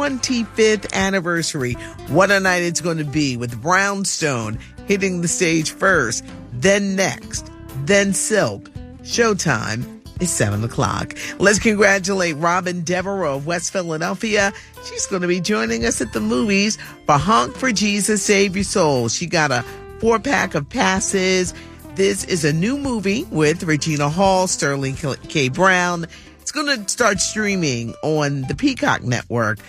25th anniversary. What a night it's going to be with Brownstone hitting the stage first, then next, then Silk. Showtime is 7 o'clock. Let's congratulate Robin Devereaux of West Philadelphia. She's going to be joining us at the movies for Honk for Jesus, Save Your Soul. She got a four pack of passes. This is a new movie with Regina Hall, Sterling K. Brown. It's going to start streaming on the Peacock Network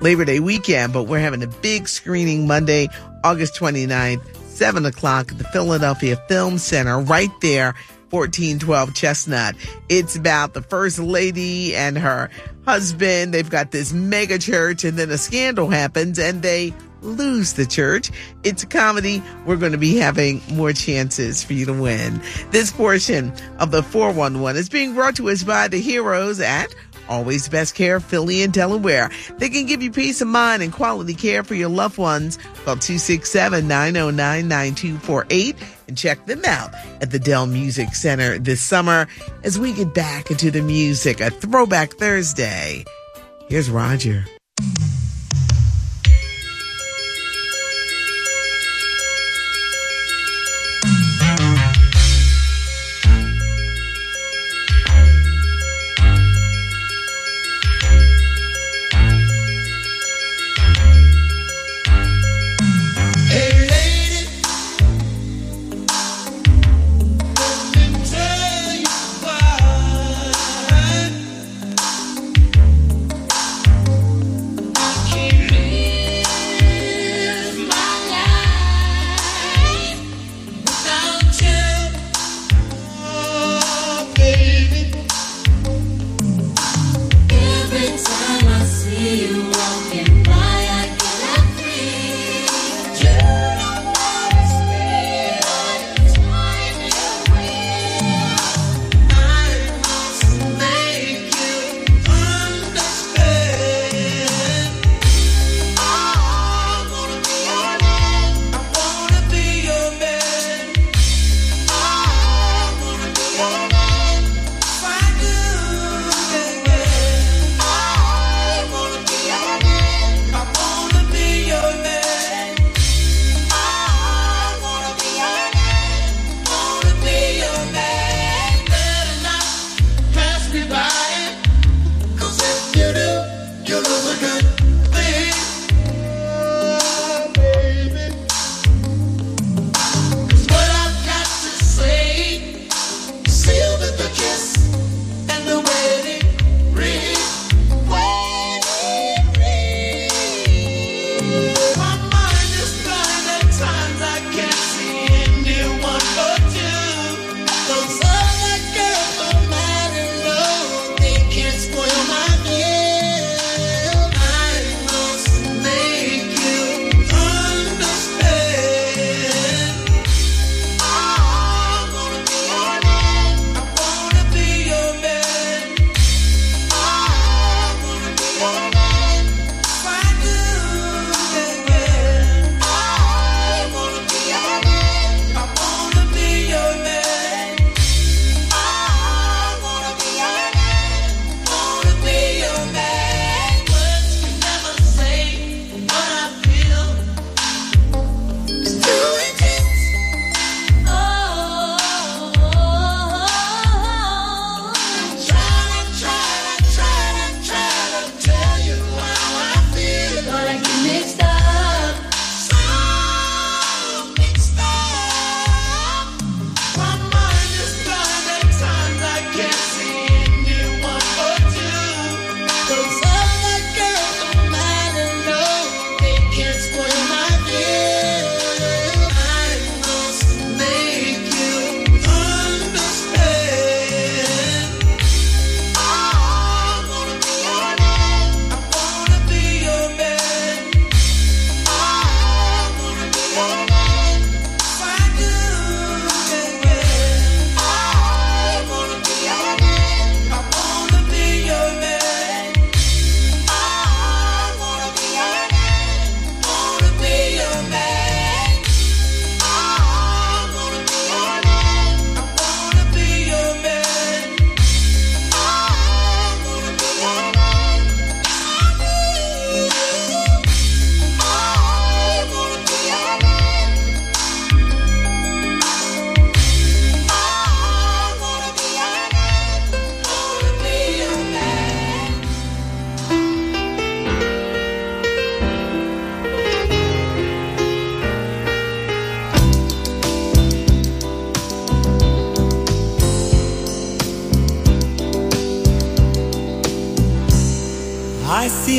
Labor Day weekend, but we're having a big screening Monday, August 29th, 7 o'clock at the Philadelphia Film Center right there 1412 Chestnut. It's about the first lady and her husband. They've got this mega church and then a scandal happens and they lose the church. It's a comedy. We're going to be having more chances for you to win. This portion of the 411 is being brought to us by the heroes at Always Best Care, Philly and Delaware. They can give you peace of mind and quality care for your loved ones. Call 267-909-9248 and check them out at the Dell Music Center this summer as we get back into the music, a throwback Thursday. Here's Roger.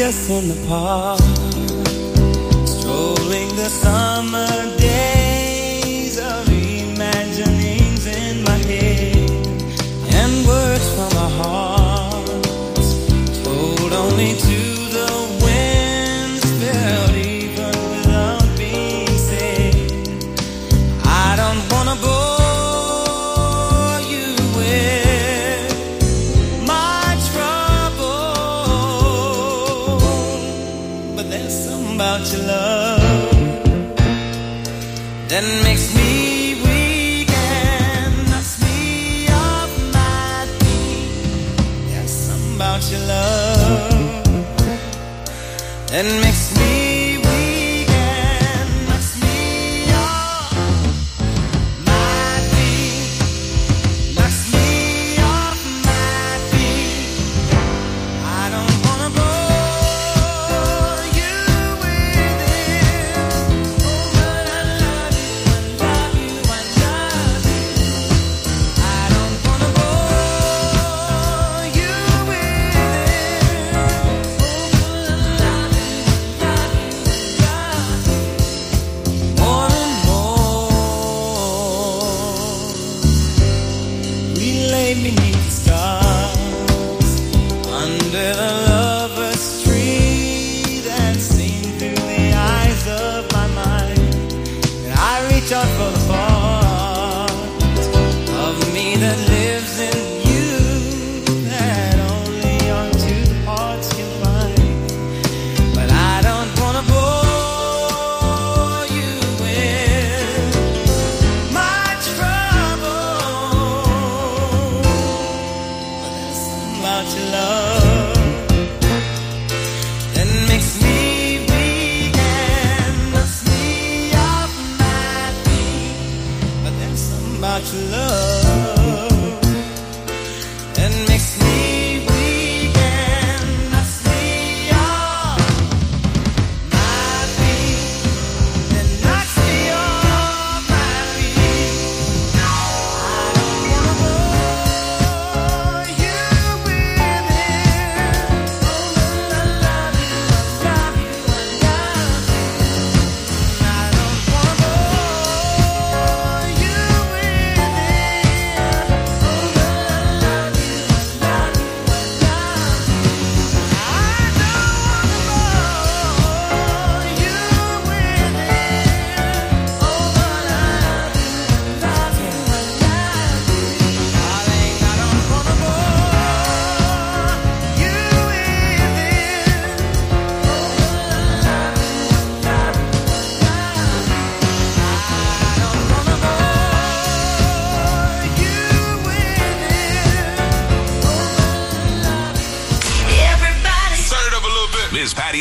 dress in the park. your love. And makes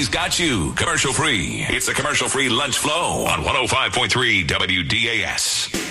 She's got you. Commercial free. It's the commercial free lunch flow on 105.3 WDAS.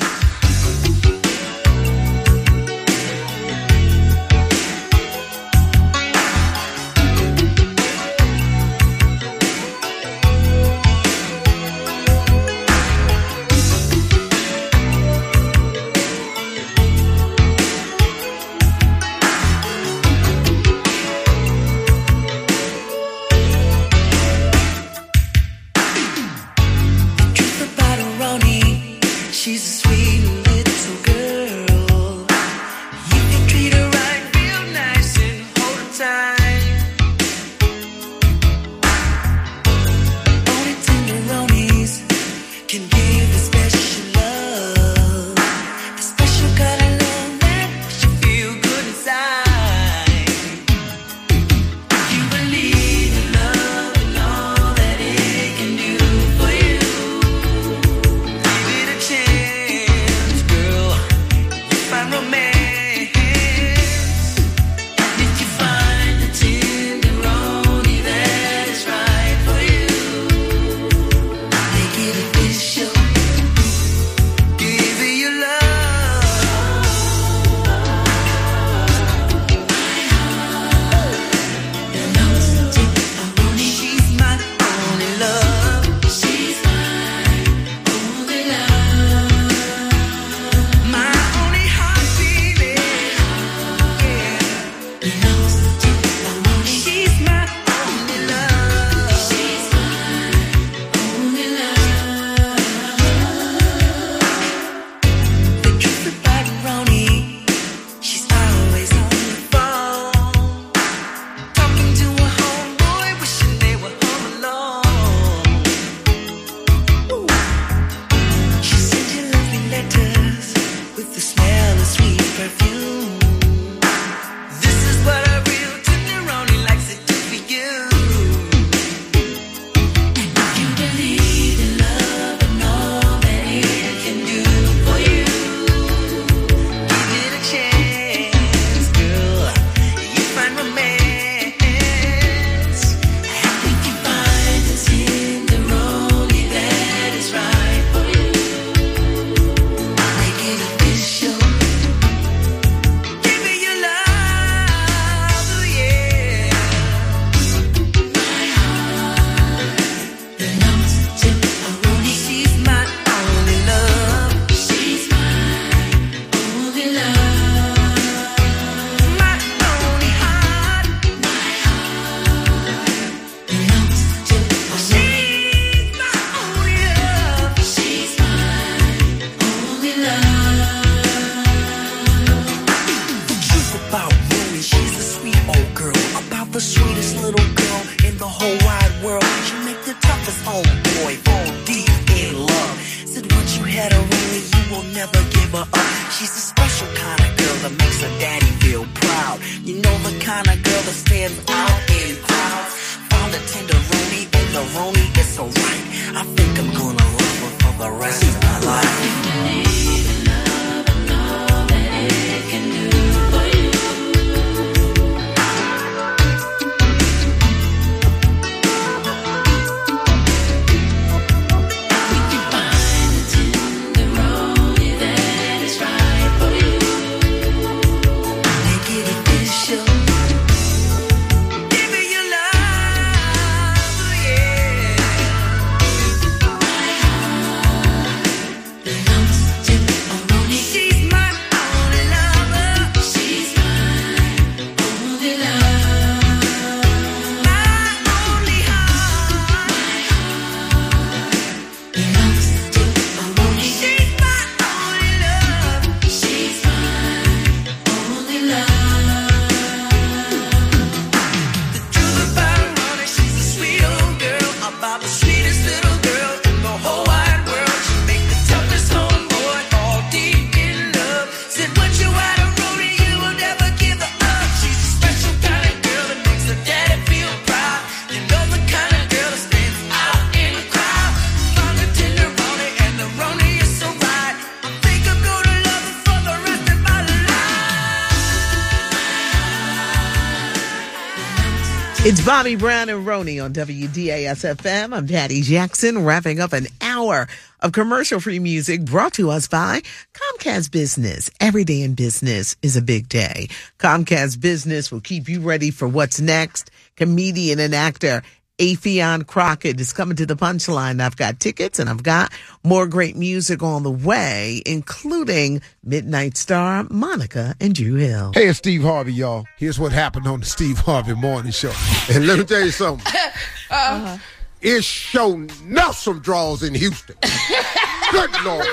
It's Bobby Brown and Roni on WDAS FM. I'm Patty Jackson, wrapping up an hour of commercial free music brought to us by Comcast Business. Every day in business is a big day. Comcast Business will keep you ready for what's next. Comedian and actor Afion Crockett is coming to the punchline. I've got tickets and I've got more great music on the way, including Midnight Star, Monica, and Dru Hill. Hey, it's Steve Harvey, y'all. Here's what happened on the Steve Harvey Morning Show. And let me tell you something. Uh-huh. It's show enough some draws in Houston. Good Lord.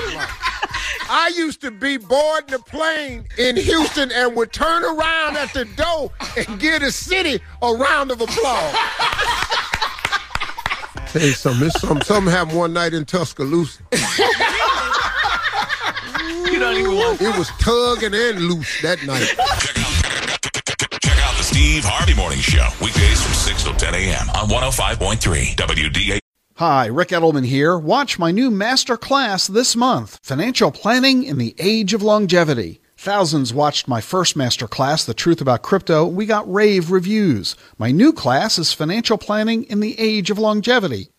I used to be boarding the plane in Houston and would turn around at the door and give the city a round of applause. Hey, something, it's something, something happened one night in Tuscaloosa. You don't even want It was tugging and loose that night. Check out, check out the Steve Harvey Morning Show. Weekdays from 6 till 10 a.m. on 105.3 WDA. Hi, Ric Edelman here. Watch my new master class this month Financial Planning in the Age of Longevity. Thousands watched my first master class, The Truth About Crypto. We got rave reviews. My new class is Financial Planning in the Age of Longevity.